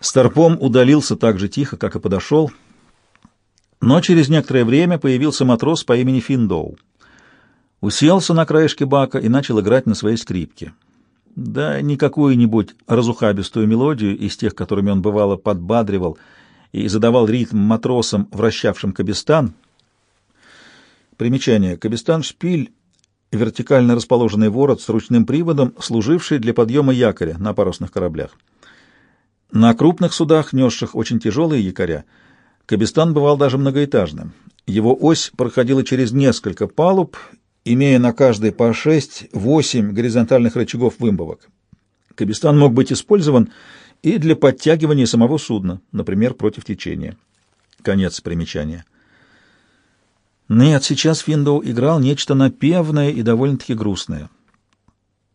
Старпом удалился так же тихо, как и подошел, но через некоторое время появился матрос по имени Финдоу. Уселся на краешке бака и начал играть на своей скрипке. Да не какую-нибудь разухабистую мелодию из тех, которыми он бывало подбадривал и задавал ритм матросам, вращавшим кабестан. Примечание. Кабестан — шпиль, вертикально расположенный ворот с ручным приводом, служивший для подъема якоря на парусных кораблях. На крупных судах, несших очень тяжелые якоря, Кабистан бывал даже многоэтажным. Его ось проходила через несколько палуб, имея на каждой по 6-8 горизонтальных рычагов вымбовок. Кабистан мог быть использован и для подтягивания самого судна, например, против течения. Конец примечания. Нет, сейчас Финдоу играл нечто напевное и довольно-таки грустное.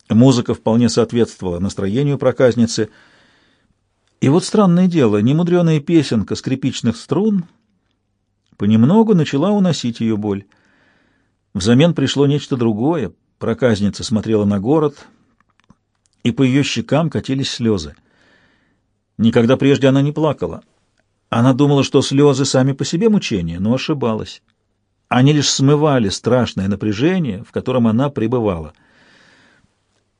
Музыка вполне соответствовала настроению проказницы — и вот странное дело, немудреная песенка скрипичных струн понемногу начала уносить ее боль. Взамен пришло нечто другое. Проказница смотрела на город, и по ее щекам катились слезы. Никогда прежде она не плакала. Она думала, что слезы сами по себе мучения, но ошибалась. Они лишь смывали страшное напряжение, в котором она пребывала.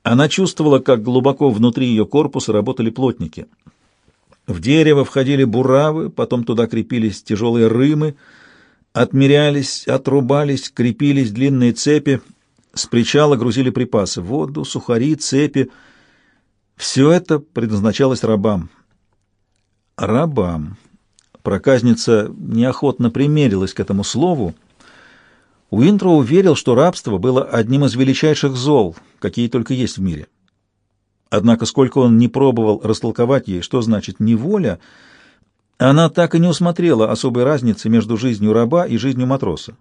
Она чувствовала, как глубоко внутри ее корпуса работали плотники — в дерево входили буравы, потом туда крепились тяжелые рымы, отмерялись, отрубались, крепились длинные цепи, с причала грузили припасы — воду, сухари, цепи. Все это предназначалось рабам. Рабам. Проказница неохотно примерилась к этому слову. Уинтроу верил, что рабство было одним из величайших зол, какие только есть в мире. Однако, сколько он не пробовал растолковать ей, что значит неволя, она так и не усмотрела особой разницы между жизнью раба и жизнью матроса.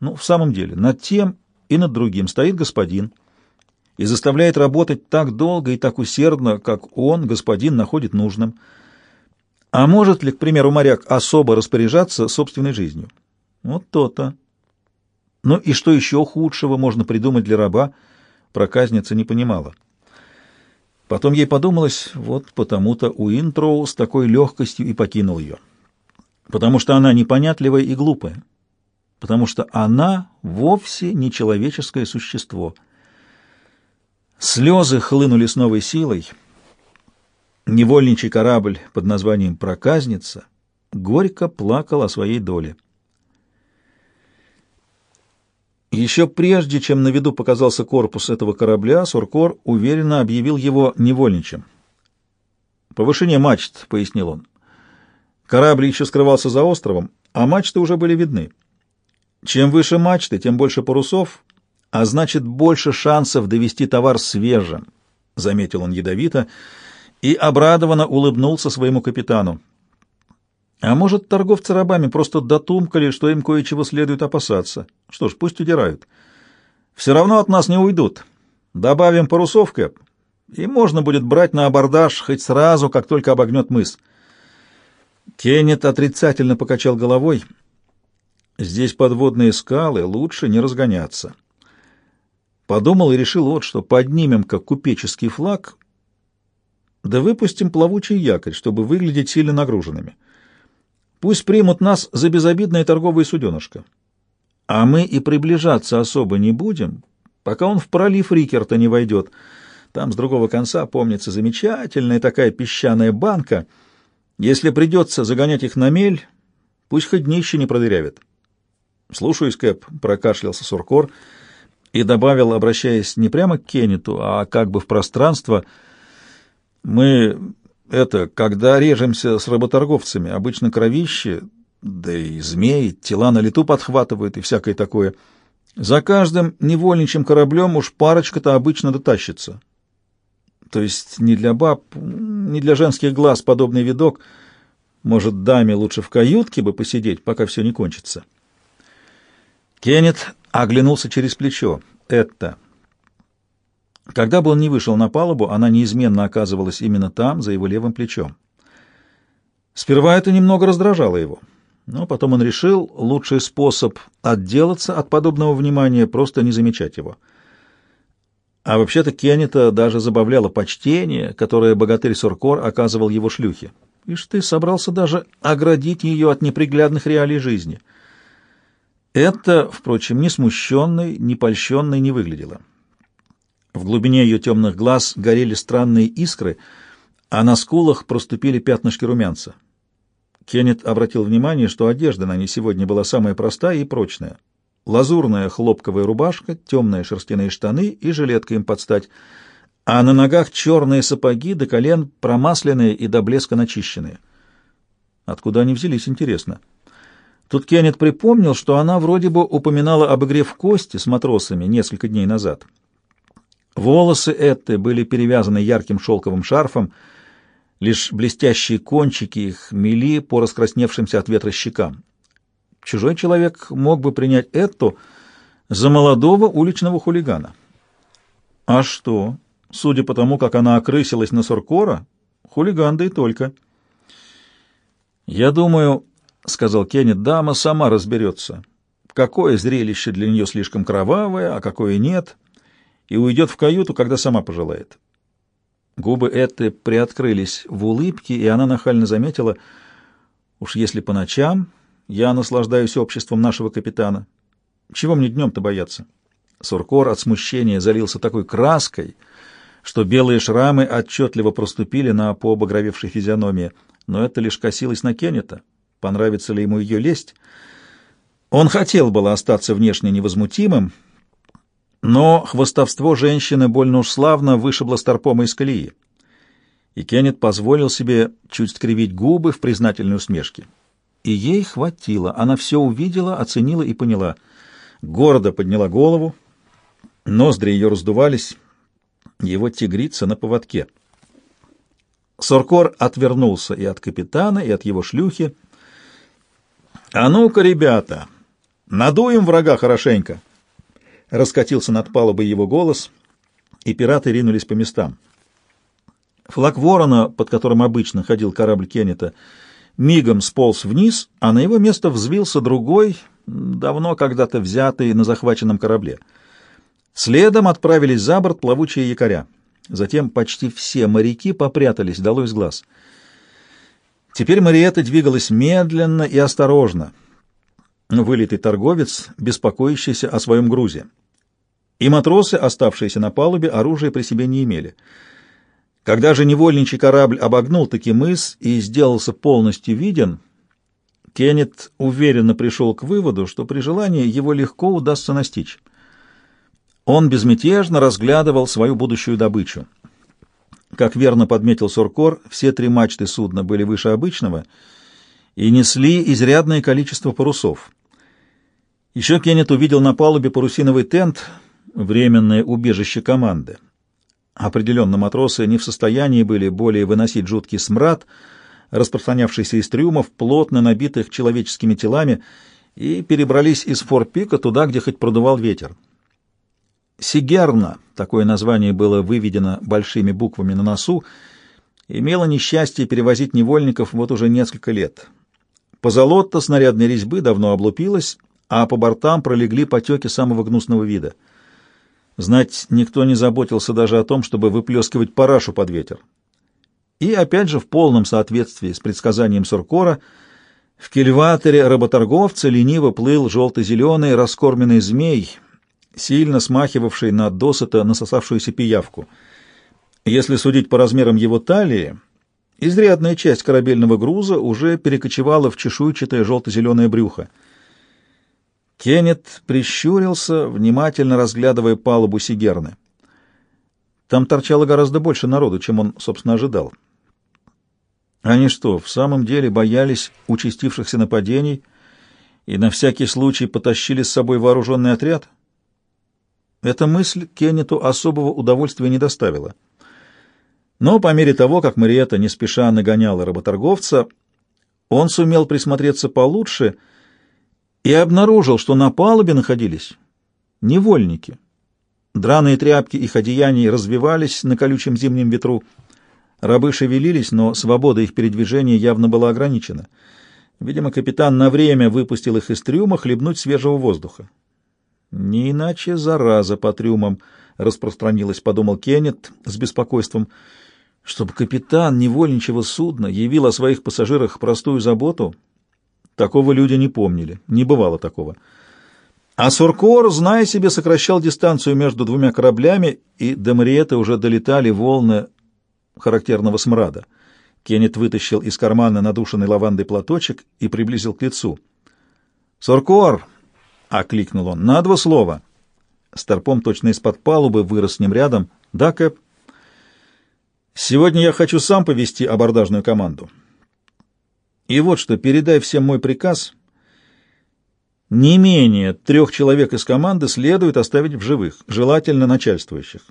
Ну, в самом деле, над тем и над другим стоит господин и заставляет работать так долго и так усердно, как он, господин, находит нужным. А может ли, к примеру, моряк особо распоряжаться собственной жизнью? Вот то-то. Ну и что еще худшего можно придумать для раба, проказница не понимала. Потом ей подумалось, вот потому-то Уинтроу с такой легкостью и покинул ее. Потому что она непонятливая и глупая. Потому что она вовсе не человеческое существо. Слезы хлынули с новой силой. Невольничий корабль под названием «Проказница» горько плакал о своей доле. Еще прежде, чем на виду показался корпус этого корабля, Суркор уверенно объявил его невольничем. «Повышение мачт», — пояснил он. Корабль еще скрывался за островом, а мачты уже были видны. Чем выше мачты, тем больше парусов, а значит, больше шансов довести товар свежим, — заметил он ядовито и обрадованно улыбнулся своему капитану. А может, торговцы рабами просто дотумкали, что им кое-чего следует опасаться. Что ж, пусть удирают. Все равно от нас не уйдут. Добавим парусов, Кэп, и можно будет брать на абордаж хоть сразу, как только обогнет мыс. Кеннет отрицательно покачал головой. Здесь подводные скалы, лучше не разгоняться. Подумал и решил вот что, поднимем как купеческий флаг, да выпустим плавучий якорь, чтобы выглядеть сильно нагруженными. Пусть примут нас за безобидное торговое суденышко. А мы и приближаться особо не будем, пока он в пролив Рикерта не войдет. Там с другого конца, помнится, замечательная такая песчаная банка. Если придется загонять их на мель, пусть хоть днище не продырявит. — Слушаюсь, Кэп, — прокашлялся Суркор и добавил, обращаясь не прямо к Кеннету, а как бы в пространство, — мы это, когда режемся с работорговцами, обычно кровище, да и змеи, тела на лету подхватывают и всякое такое. За каждым невольничьим кораблем уж парочка-то обычно дотащится. То есть не для баб, не для женских глаз подобный видок. Может, даме лучше в каютке бы посидеть, пока все не кончится. Кеннет оглянулся через плечо. Это... Когда бы он ни вышел на палубу, она неизменно оказывалась именно там, за его левым плечом. Сперва это немного раздражало его, но потом он решил, лучший способ отделаться от подобного внимания — просто не замечать его. А вообще-то Кеннета даже забавляло почтение, которое богатырь Суркор оказывал его шлюхе. Ишь ты, собрался даже оградить ее от неприглядных реалий жизни. Это, впрочем, ни смущенной, ни польщенной не выглядело. В глубине ее темных глаз горели странные искры, а на скулах проступили пятнышки румянца. Кеннет обратил внимание, что одежда на ней сегодня была самая простая и прочная. Лазурная хлопковая рубашка, темные шерстяные штаны и жилетка им под стать, а на ногах черные сапоги до колен промасленные и до блеска начищенные. Откуда они взялись, интересно. Тут Кеннет припомнил, что она вроде бы упоминала об игре в кости с матросами несколько дней назад. Волосы Этты были перевязаны ярким шелковым шарфом, Лишь блестящие кончики их мели по раскрасневшимся от ветра щекам. Чужой человек мог бы принять эту за молодого уличного хулигана. А что? Судя по тому, как она окрысилась на Суркора, хулиган да и только. «Я думаю, — сказал Кеннет, — дама сама разберется, какое зрелище для нее слишком кровавое, а какое нет, и уйдет в каюту, когда сама пожелает. Губы Этты приоткрылись в улыбке, и она нахально заметила, «Уж если по ночам я наслаждаюсь обществом нашего капитана, чего мне днем-то бояться?» Суркор от смущения залился такой краской, что белые шрамы отчетливо проступили на пообогровевшей физиономии, но это лишь косилось на Кеннета. Понравится ли ему ее лесть? Он хотел было остаться внешне невозмутимым, но хвостовство женщины больно уж славно вышибло Старпома из колеи. И Кеннет позволил себе чуть скривить губы в признательной усмешке. И ей хватило. Она все увидела, оценила и поняла. Гордо подняла голову, ноздри ее раздувались, его тигрица на поводке. Соркор отвернулся и от капитана, и от его шлюхи. «А ну-ка, ребята, надуем врага хорошенько!» Раскатился над палубой его голос, и пираты ринулись по местам. Флаг ворона, под которым обычно ходил корабль Кеннета, мигом сполз вниз, а на его место взвился другой, давно когда-то взятый на захваченном корабле. Следом отправились за борт плавучие якоря. Затем почти все моряки попрятались, долой с глаз. Теперь Мариетта двигалась медленно и осторожно. Вылитый торговец, беспокоящийся о своем грузе и матросы, оставшиеся на палубе, оружия при себе не имели. Когда же невольничий корабль обогнул таки мыс и сделался полностью виден, Кеннет уверенно пришел к выводу, что при желании его легко удастся настичь. Он безмятежно разглядывал свою будущую добычу. Как верно подметил Суркор, все три мачты судна были выше обычного и несли изрядное количество парусов. Еще Кеннет увидел на палубе парусиновый тент — временное убежище команды. Определенно матросы не в состоянии были более выносить жуткий смрад, распространявшийся из трюмов, плотно набитых человеческими телами, и перебрались из форпика туда, где хоть продувал ветер. Сигерна, такое название было выведено большими буквами на носу, имела несчастье перевозить невольников вот уже несколько лет. Позолота снарядной резьбы давно облупилась, а по бортам пролегли потеки самого гнусного вида — Знать, никто не заботился даже о том, чтобы выплескивать парашу под ветер. И опять же, в полном соответствии с предсказанием Суркора, в кильваторе работорговца лениво плыл желто-зеленый раскормленный змей, сильно смахивавший на досыта насосавшуюся пиявку. Если судить по размерам его талии, изрядная часть корабельного груза уже перекочевала в чешуйчатое желто-зеленое брюхо. Кеннет прищурился, внимательно разглядывая палубу Сигерны. Там торчало гораздо больше народу, чем он, собственно, ожидал. Они что, в самом деле боялись участившихся нападений и на всякий случай потащили с собой вооруженный отряд? Эта мысль Кеннету особого удовольствия не доставила. Но по мере того, как Мариэта не спеша нагоняла работорговца, он сумел присмотреться получше — и обнаружил, что на палубе находились невольники. Драные тряпки их одеяний развивались на колючем зимнем ветру. Рабы шевелились, но свобода их передвижения явно была ограничена. Видимо, капитан на время выпустил их из трюма хлебнуть свежего воздуха. Не иначе зараза по трюмам распространилась, подумал Кеннет с беспокойством. Чтобы капитан невольничего судна явил о своих пассажирах простую заботу, такого люди не помнили, не бывало такого. А Суркор, зная себе, сокращал дистанцию между двумя кораблями, и до Мариэты уже долетали волны характерного смрада. Кеннет вытащил из кармана надушенный лавандой платочек и приблизил к лицу. «Суркор!» — окликнул он. «На два слова!» Старпом точно из-под палубы вырос с ним рядом. «Да, Кэп?» «Сегодня я хочу сам повести абордажную команду. И вот что, передай всем мой приказ — не менее трех человек из команды следует оставить в живых, желательно начальствующих.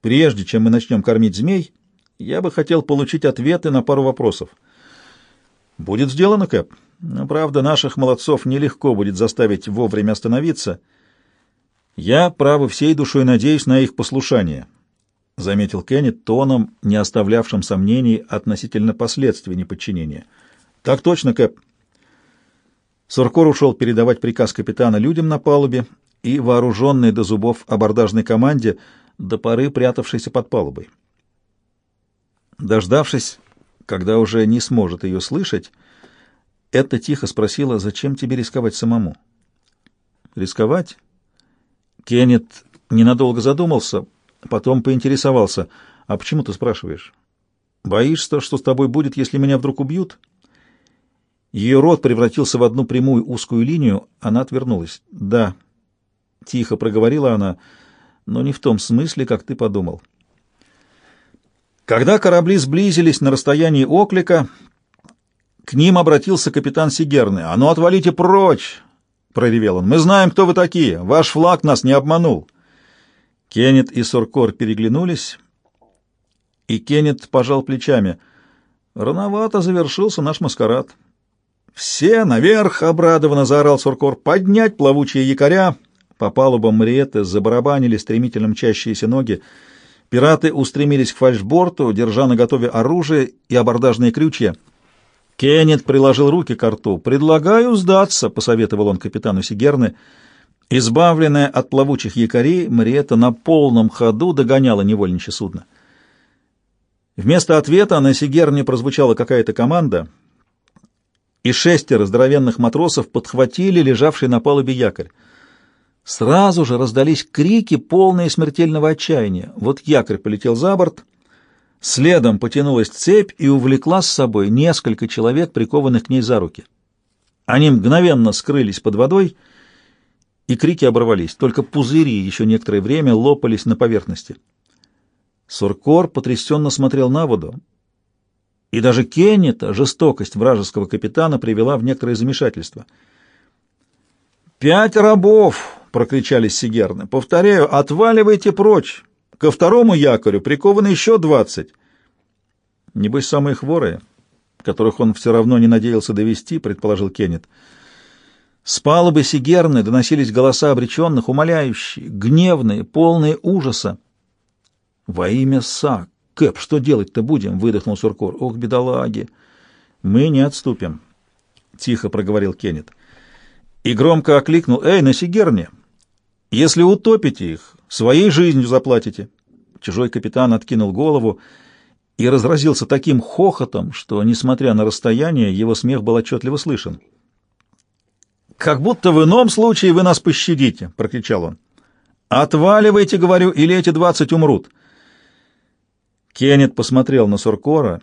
Прежде чем мы начнем кормить змей, я бы хотел получить ответы на пару вопросов. Будет сделано, Кэп. Но, правда, наших молодцов нелегко будет заставить вовремя остановиться. Я, право, всей душой надеюсь на их послушание, — заметил Кеннет тоном, не оставлявшим сомнений относительно последствий неподчинения. — Так точно, Кэп. Суркор ушел передавать приказ капитана людям на палубе и вооруженной до зубов абордажной команде, до поры прятавшейся под палубой. Дождавшись, когда уже не сможет ее слышать, это тихо спросила, зачем тебе рисковать самому? Рисковать? Кеннет ненадолго задумался, потом поинтересовался, а почему ты спрашиваешь? Боишься, что с тобой будет, если меня вдруг убьют? — ее рот превратился в одну прямую узкую линию, она отвернулась. «Да», — тихо проговорила она, — «но не в том смысле, как ты подумал». Когда корабли сблизились на расстоянии оклика, к ним обратился капитан Сигерны. «А ну, отвалите прочь!» — проревел он. «Мы знаем, кто вы такие. Ваш флаг нас не обманул». Кеннет и Суркор переглянулись, и Кеннет пожал плечами. «Рановато завершился наш маскарад». «Все наверх!» — обрадованно заорал Суркор. «Поднять плавучие якоря!» По палубам Мариетты забарабанили стремительно мчащиеся ноги. Пираты устремились к фальшборту, держа наготове оружие и абордажные крючья. Кеннет приложил руки к рту. «Предлагаю сдаться», — посоветовал он капитану Сигерны. Избавленная от плавучих якорей, Мариетта на полном ходу догоняла невольничье судно. Вместо ответа на Сигерне прозвучала какая-то команда — и шестеро здоровенных матросов подхватили лежавший на палубе якорь. Сразу же раздались крики, полные смертельного отчаяния. Вот якорь полетел за борт, следом потянулась цепь и увлекла с собой несколько человек, прикованных к ней за руки. Они мгновенно скрылись под водой, и крики оборвались, только пузыри еще некоторое время лопались на поверхности. Суркор потрясенно смотрел на воду. И даже Кеннета жестокость вражеского капитана привела в некоторое замешательство. «Пять рабов!» — прокричали сигерны. «Повторяю, отваливайте прочь! Ко второму якорю прикованы еще двадцать!» «Небось, самые хворые, которых он все равно не надеялся довести», — предположил Кеннет. С палубы Сигерны доносились голоса обреченных, умоляющие, гневные, полные ужаса. «Во имя Сак! «Кэп, что делать-то будем?» — выдохнул Суркор. «Ох, бедолаги!» «Мы не отступим», — тихо проговорил Кеннет. И громко окликнул. «Эй, на Сигерне! Если утопите их, своей жизнью заплатите!» Чужой капитан откинул голову и разразился таким хохотом, что, несмотря на расстояние, его смех был отчетливо слышен. «Как будто в ином случае вы нас пощадите!» — прокричал он. «Отваливайте, говорю, или эти двадцать умрут!» Кеннет посмотрел на Суркора.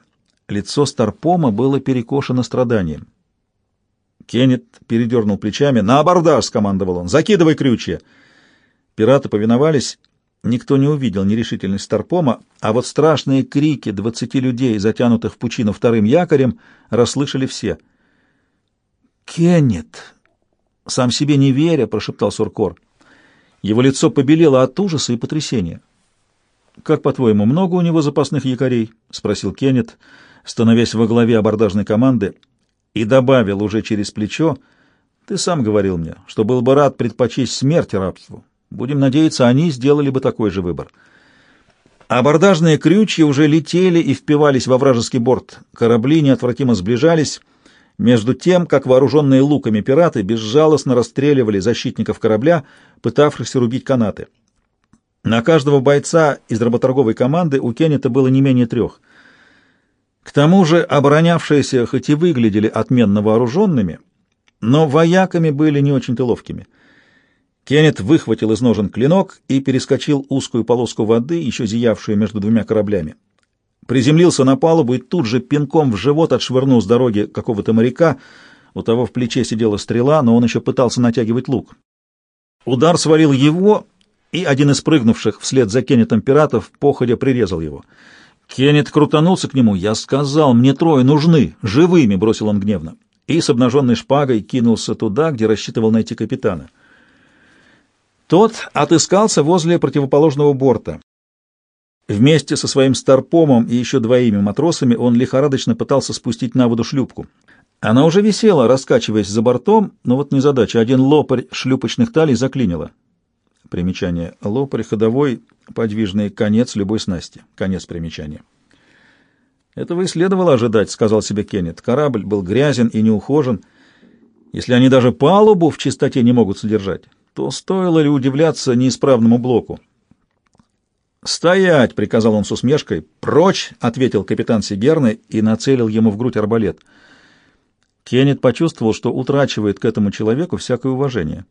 Лицо Старпома было перекошено страданием. Кеннет передернул плечами. «На абордаж!» — скомандовал он. «Закидывай крючья!» Пираты повиновались. Никто не увидел нерешительность Старпома, а вот страшные крики двадцати людей, затянутых в пучину вторым якорем, расслышали все. «Кеннет!» — сам себе не веря, — прошептал Суркор. Его лицо побелело от ужаса и потрясения. «Как, по-твоему, много у него запасных якорей?» — спросил Кеннет, становясь во главе абордажной команды, и добавил уже через плечо, «Ты сам говорил мне, что был бы рад предпочесть смерть рабству. Будем надеяться, они сделали бы такой же выбор». Абордажные крючья уже летели и впивались во вражеский борт. Корабли неотвратимо сближались, между тем, как вооруженные луками пираты безжалостно расстреливали защитников корабля, пытавшихся рубить канаты. На каждого бойца из работорговой команды у Кеннета было не менее трех. К тому же оборонявшиеся хоть и выглядели отменно вооруженными, но вояками были не очень-то ловкими. Кеннет выхватил из ножен клинок и перескочил узкую полоску воды, еще зиявшую между двумя кораблями. Приземлился на палубу и тут же пинком в живот отшвырнул с дороги какого-то моряка. У того в плече сидела стрела, но он еще пытался натягивать лук. Удар свалил его, и один из прыгнувших вслед за Кеннетом пиратов походя прирезал его. Кеннет крутанулся к нему. «Я сказал, мне трое нужны, живыми!» — бросил он гневно. И с обнаженной шпагой кинулся туда, где рассчитывал найти капитана. Тот отыскался возле противоположного борта. Вместе со своим старпомом и еще двоими матросами он лихорадочно пытался спустить на воду шлюпку. Она уже висела, раскачиваясь за бортом, но вот незадача, один лопарь шлюпочных талей заклинило. Примечание. Лопарь ходовой, подвижный конец любой снасти. Конец примечания. «Этого и следовало ожидать», — сказал себе Кеннет. Корабль был грязен и неухожен. Если они даже палубу в чистоте не могут содержать, то стоило ли удивляться неисправному блоку? «Стоять!» — приказал он с усмешкой. «Прочь!» — ответил капитан Сигерны и нацелил ему в грудь арбалет. Кеннет почувствовал, что утрачивает к этому человеку всякое уважение.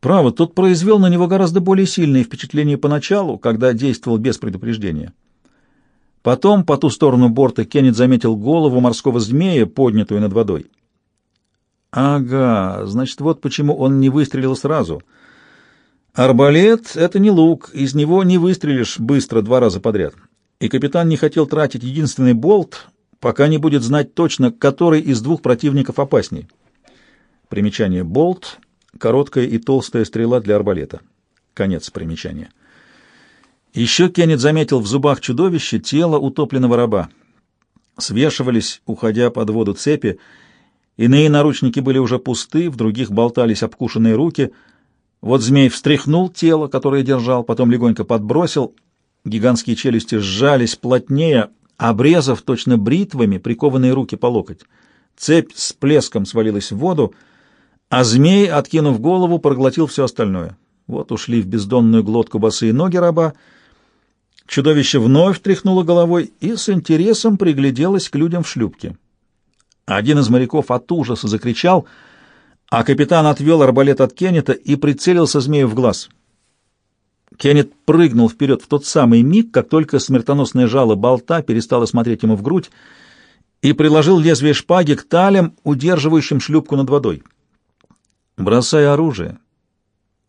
Право, тот произвел на него гораздо более сильные впечатления поначалу, когда действовал без предупреждения. Потом, по ту сторону борта, Кеннет заметил голову морского змея, поднятую над водой. Ага, значит, вот почему он не выстрелил сразу. Арбалет — это не лук, из него не выстрелишь быстро два раза подряд. И капитан не хотел тратить единственный болт, пока не будет знать точно, который из двух противников опасней. Примечание «болт» — короткая и толстая стрела для арбалета. Конец примечания. Еще Кеннет заметил в зубах чудовища тело утопленного раба. Свешивались, уходя под воду цепи, Иные наручники были уже пусты, в других болтались обкушенные руки. Вот змей встряхнул тело, которое держал, потом легонько подбросил. Гигантские челюсти сжались плотнее, обрезав точно бритвами прикованные руки по локоть. Цепь с плеском свалилась в воду, а змей, откинув голову, проглотил все остальное. Вот ушли в бездонную глотку босые ноги раба. Чудовище вновь тряхнуло головой и с интересом пригляделось к людям в шлюпке. Один из моряков от ужаса закричал, а капитан отвел арбалет от Кеннета и прицелился змею в глаз. Кеннет прыгнул вперед в тот самый миг, как только смертоносное жало болта перестало смотреть ему в грудь, и приложил лезвие шпаги к талям, удерживающим шлюпку над водой. «Бросай оружие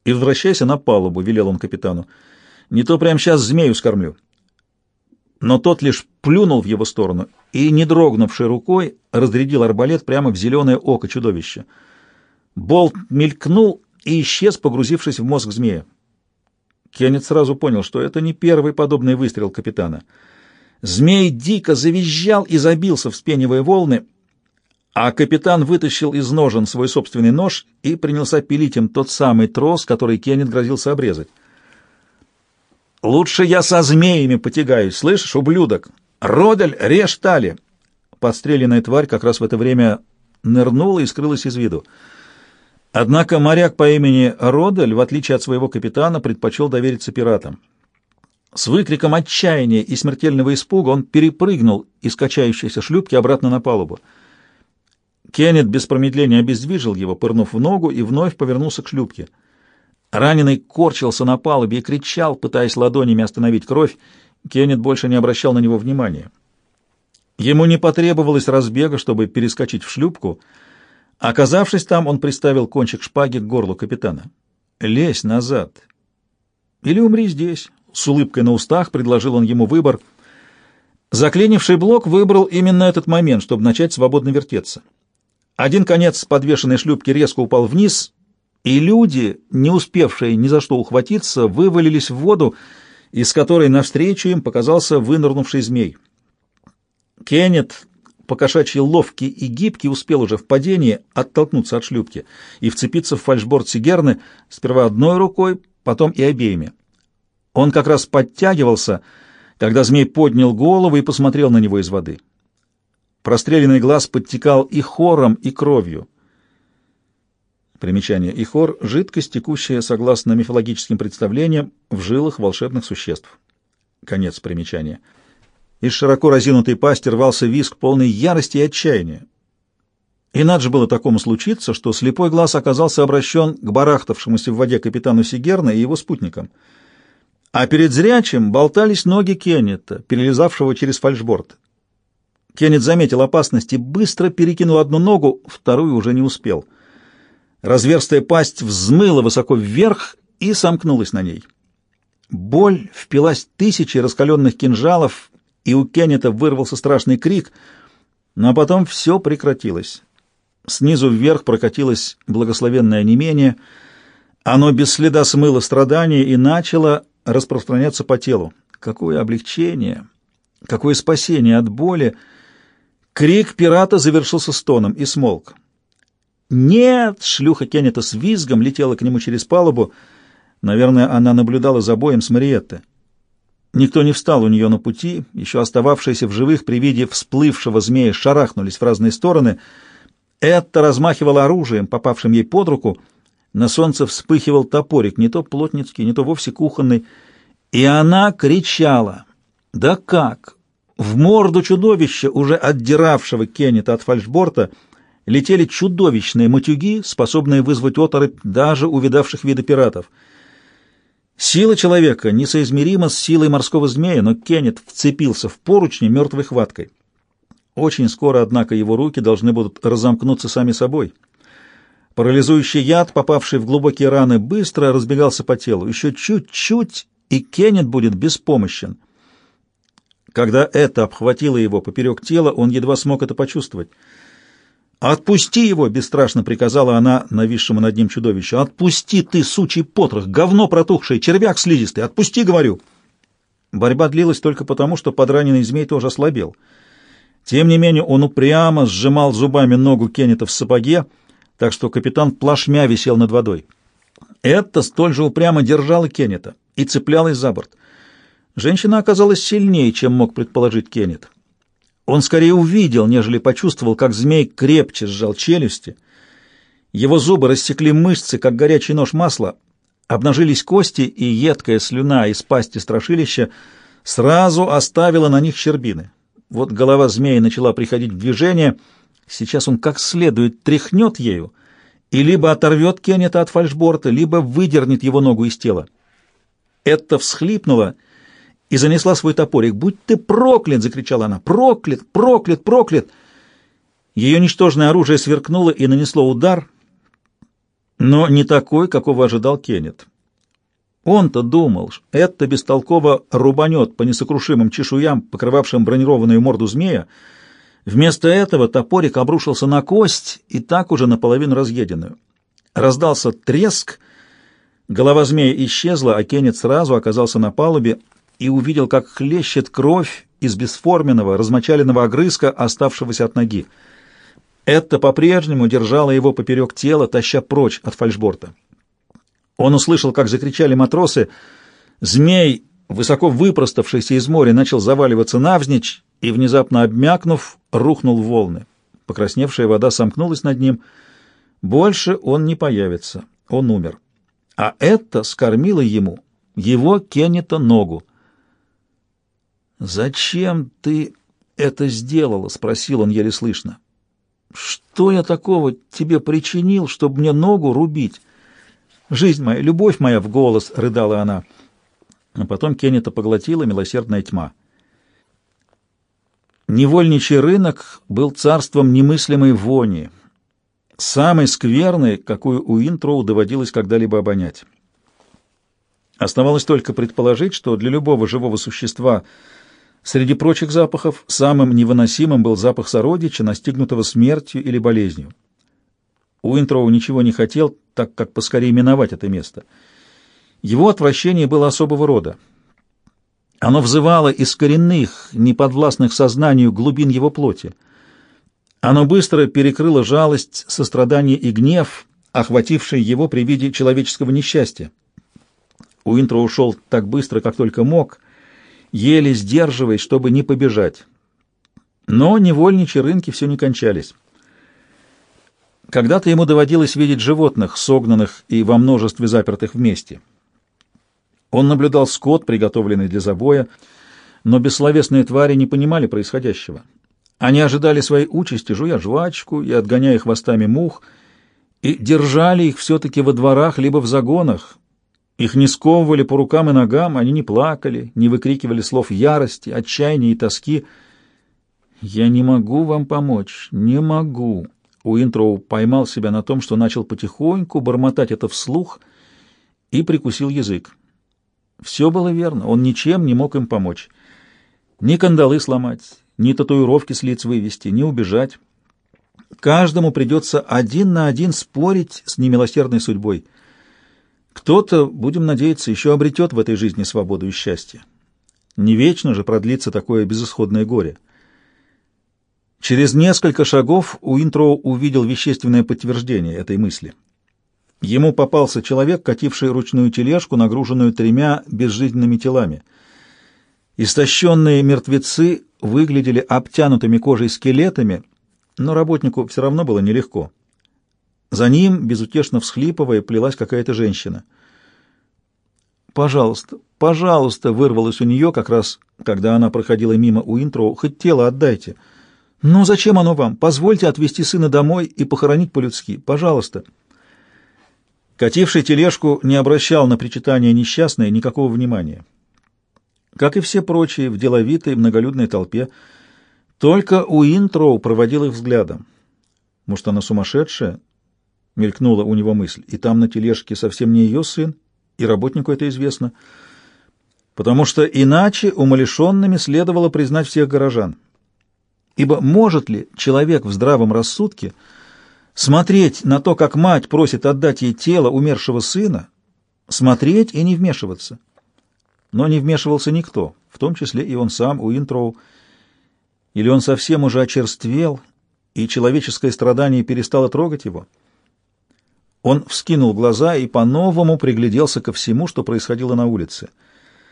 и возвращайся на палубу», — велел он капитану. «Не то прямо сейчас змею скормлю» но тот лишь плюнул в его сторону и, не дрогнувшей рукой, разрядил арбалет прямо в зеленое око чудовища. Болт мелькнул и исчез, погрузившись в мозг змея. Кеннет сразу понял, что это не первый подобный выстрел капитана. Змей дико завизжал и забился, вспенивая волны, а капитан вытащил из ножен свой собственный нож и принялся пилить им тот самый трос, который Кеннет грозился обрезать. Лучше я со змеями потягаюсь, слышишь, ублюдок? Родель, режь тали!» Подстреленная тварь как раз в это время нырнула и скрылась из виду. Однако моряк по имени Родель, в отличие от своего капитана, предпочел довериться пиратам. С выкриком отчаяния и смертельного испуга он перепрыгнул из качающейся шлюпки обратно на палубу. Кеннет без промедления обездвижил его, пырнув в ногу, и вновь повернулся к шлюпке — Раненый корчился на палубе и кричал, пытаясь ладонями остановить кровь. Кеннет больше не обращал на него внимания. Ему не потребовалось разбега, чтобы перескочить в шлюпку. Оказавшись там, он приставил кончик шпаги к горлу капитана. «Лезь назад. Или умри здесь». С улыбкой на устах предложил он ему выбор. Заклинивший блок выбрал именно этот момент, чтобы начать свободно вертеться. Один конец подвешенной шлюпки резко упал вниз, и люди, не успевшие ни за что ухватиться, вывалились в воду, из которой навстречу им показался вынырнувший змей. Кеннет, покошачий ловкий и гибкий, успел уже в падении оттолкнуться от шлюпки и вцепиться в фальшборд Сигерны сперва одной рукой, потом и обеими. Он как раз подтягивался, когда змей поднял голову и посмотрел на него из воды. Простреленный глаз подтекал и хором, и кровью. Примечание. Ихор — жидкость, текущая, согласно мифологическим представлениям, в жилах волшебных существ. Конец примечания. Из широко разинутой пасти рвался виск полной ярости и отчаяния. Иначе было такому случиться, что слепой глаз оказался обращен к барахтавшемуся в воде капитану Сигерна и его спутникам. А перед зрячим болтались ноги Кеннета, перелезавшего через фальшборд. Кеннет заметил опасность и быстро перекинул одну ногу, вторую уже не успел — Разверстая пасть взмыла высоко вверх и сомкнулась на ней. Боль впилась тысячи раскаленных кинжалов, и у Кеннета вырвался страшный крик, но потом все прекратилось. Снизу вверх прокатилось благословенное онемение, оно без следа смыло страдания и начало распространяться по телу. Какое облегчение! Какое спасение от боли! Крик пирата завершился стоном и смолк. «Нет!» — шлюха Кеннета с визгом летела к нему через палубу. Наверное, она наблюдала за боем с Мариеттой. Никто не встал у нее на пути, еще остававшиеся в живых при виде всплывшего змея шарахнулись в разные стороны. Это размахивало оружием, попавшим ей под руку. На солнце вспыхивал топорик, не то плотницкий, не то вовсе кухонный. И она кричала. «Да как?» В морду чудовища, уже отдиравшего Кеннета от фальшборта, — летели чудовищные матюги, способные вызвать оторопь даже увидавших виды пиратов. Сила человека несоизмерима с силой морского змея, но Кеннет вцепился в поручни мертвой хваткой. Очень скоро, однако, его руки должны будут разомкнуться сами собой. Парализующий яд, попавший в глубокие раны, быстро разбегался по телу. Еще чуть-чуть, и Кеннет будет беспомощен. Когда это обхватило его поперек тела, он едва смог это почувствовать. «Отпусти его!» — бесстрашно приказала она нависшему над ним чудовищу. «Отпусти ты, сучий потрох, говно протухшее, червяк слизистый! Отпусти, говорю!» Борьба длилась только потому, что подраненный змей тоже ослабел. Тем не менее он упрямо сжимал зубами ногу Кеннета в сапоге, так что капитан плашмя висел над водой. Это столь же упрямо держала Кеннета и цеплялась за борт. Женщина оказалась сильнее, чем мог предположить Кеннет. Он скорее увидел, нежели почувствовал, как змей крепче сжал челюсти. Его зубы рассекли мышцы, как горячий нож масла, обнажились кости, и едкая слюна из пасти страшилища сразу оставила на них щербины. Вот голова змея начала приходить в движение. Сейчас он как следует тряхнет ею и либо оторвет Кеннета от фальшборта, либо выдернет его ногу из тела. Это всхлипнуло — и занесла свой топорик. «Будь ты проклят!» — закричала она. «Проклят! Проклят! Проклят!» Ее ничтожное оружие сверкнуло и нанесло удар, но не такой, какого ожидал Кеннет. Он-то думал, это бестолково рубанет по несокрушимым чешуям, покрывавшим бронированную морду змея. Вместо этого топорик обрушился на кость и так уже наполовину разъеденную. Раздался треск, голова змея исчезла, а Кеннет сразу оказался на палубе, и увидел, как хлещет кровь из бесформенного, размочаленного огрызка, оставшегося от ноги. Это по-прежнему держало его поперек тела, таща прочь от фальшборта. Он услышал, как закричали матросы. Змей, высоко выпроставшийся из моря, начал заваливаться навзничь и, внезапно обмякнув, рухнул в волны. Покрасневшая вода сомкнулась над ним. Больше он не появится. Он умер. А это скормило ему его Кеннета ногу. «Зачем ты это сделала?» — спросил он еле слышно. «Что я такого тебе причинил, чтобы мне ногу рубить?» «Жизнь моя, любовь моя!» — в голос рыдала она. А потом Кеннета поглотила милосердная тьма. Невольничий рынок был царством немыслимой вони, самой скверной, какую у Интроу доводилось когда-либо обонять. Оставалось только предположить, что для любого живого существа — Среди прочих запахов самым невыносимым был запах сородича, настигнутого смертью или болезнью. Уинтроу ничего не хотел, так как поскорее миновать это место. Его отвращение было особого рода. Оно взывало из коренных, неподвластных сознанию глубин его плоти. Оно быстро перекрыло жалость, сострадание и гнев, охватившие его при виде человеческого несчастья. Уинтроу ушел так быстро, как только мог — еле сдерживаясь, чтобы не побежать. Но невольничьи рынки все не кончались. Когда-то ему доводилось видеть животных, согнанных и во множестве запертых вместе. Он наблюдал скот, приготовленный для забоя, но бессловесные твари не понимали происходящего. Они ожидали своей участи, жуя жвачку и отгоняя хвостами мух, и держали их все-таки во дворах либо в загонах. Их не сковывали по рукам и ногам, они не плакали, не выкрикивали слов ярости, отчаяния и тоски. «Я не могу вам помочь, не могу». Уинтроу поймал себя на том, что начал потихоньку бормотать это вслух и прикусил язык. Все было верно, он ничем не мог им помочь. Ни кандалы сломать, ни татуировки с лиц вывести, ни убежать. Каждому придется один на один спорить с немилосердной судьбой. Кто-то, будем надеяться, еще обретет в этой жизни свободу и счастье. Не вечно же продлится такое безысходное горе. Через несколько шагов Уинтроу увидел вещественное подтверждение этой мысли. Ему попался человек, кативший ручную тележку, нагруженную тремя безжизненными телами. Истощенные мертвецы выглядели обтянутыми кожей скелетами, но работнику все равно было нелегко. За ним, безутешно всхлипывая, плелась какая-то женщина. «Пожалуйста, пожалуйста!» — вырвалось у нее как раз, когда она проходила мимо Уинтроу. «Хоть тело отдайте!» «Ну, зачем оно вам? Позвольте отвезти сына домой и похоронить по-людски. Пожалуйста». Кативший тележку не обращал на причитание несчастной никакого внимания. Как и все прочие в деловитой многолюдной толпе, только Уинтроу проводил их взглядом. Может, она сумасшедшая? Мелькнула у него мысль. И там на тележке совсем не ее сын, и работнику это известно. Потому что иначе умалишенными следовало признать всех горожан. Ибо может ли человек в здравом рассудке смотреть на то, как мать просит отдать ей тело умершего сына, смотреть и не вмешиваться? Но не вмешивался никто, в том числе и он сам, Уинтроу. Или он совсем уже очерствел, и человеческое страдание перестало трогать его? Он вскинул глаза и по-новому пригляделся ко всему, что происходило на улице —